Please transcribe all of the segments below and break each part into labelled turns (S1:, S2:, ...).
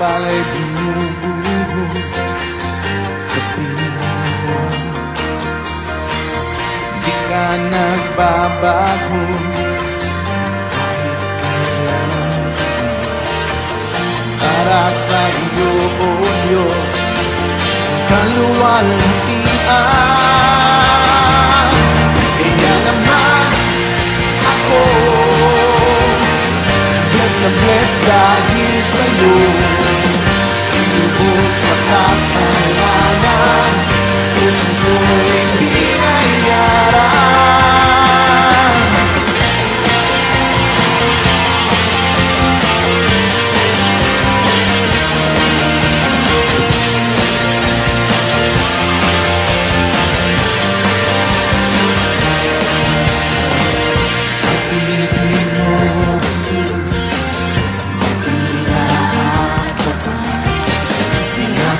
S1: pala'y bumubuhos sa pila Di ka nagbabago. Kahit kailan Para sa iyo, O Diyos, ang kaluwalhatian Kaya naman ako Blessed na blessed dahil sa'yo Lubos sa kasalanan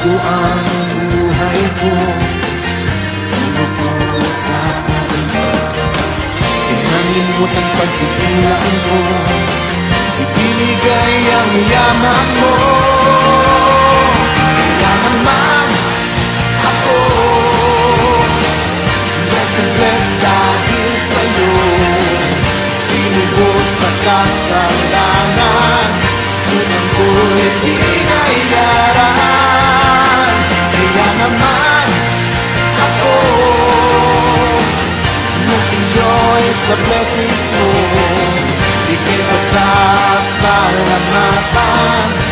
S1: Binago ang buhay ko Ano po sa kanila Pinangimutan pagkukulaan ko Ibinigay ang yaman mo. Kaya naman ako. Blessed and blessed dahil sa'yo. Inubos sa kasalanan Nag-enjoy sa blessings mo Ika'y pasasalamatan Ika'y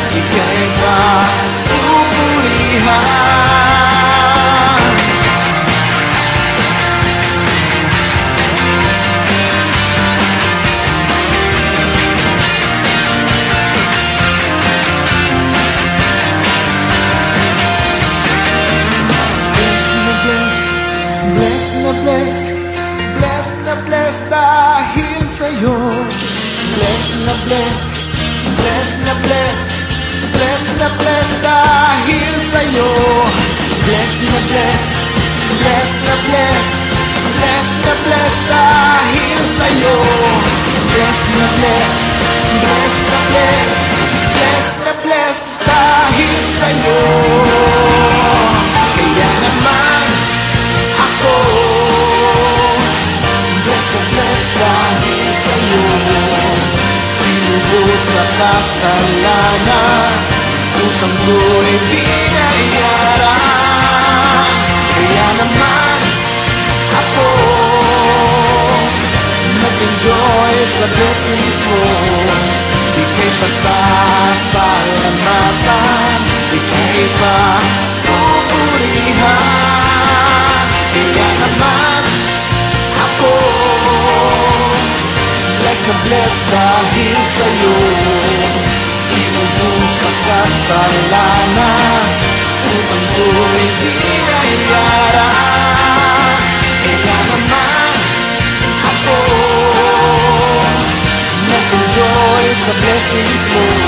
S1: na blessed dahil sa'yo. Blessed na blessed, blessed na blessed, blessed na blessed dahil sa'yo. Blessed na blessed, blessed na blessed, blessed na blessed dahil sa'yo. Blessed na blessed, blessed na blessed, kasalanan Utang ko'y binayaran Kaya naman ako Nag-enjoy sa blessings mo. Ika'y pasasalamatan Ika'y pa pupurihan Kaya naman ako Blessed na blessed dahil sa'yo Inubos sa kasalanan Upang ko'y binayaran Kaya naman ako Nag-enjoy sa blessings mo Ika'y pasasalamatan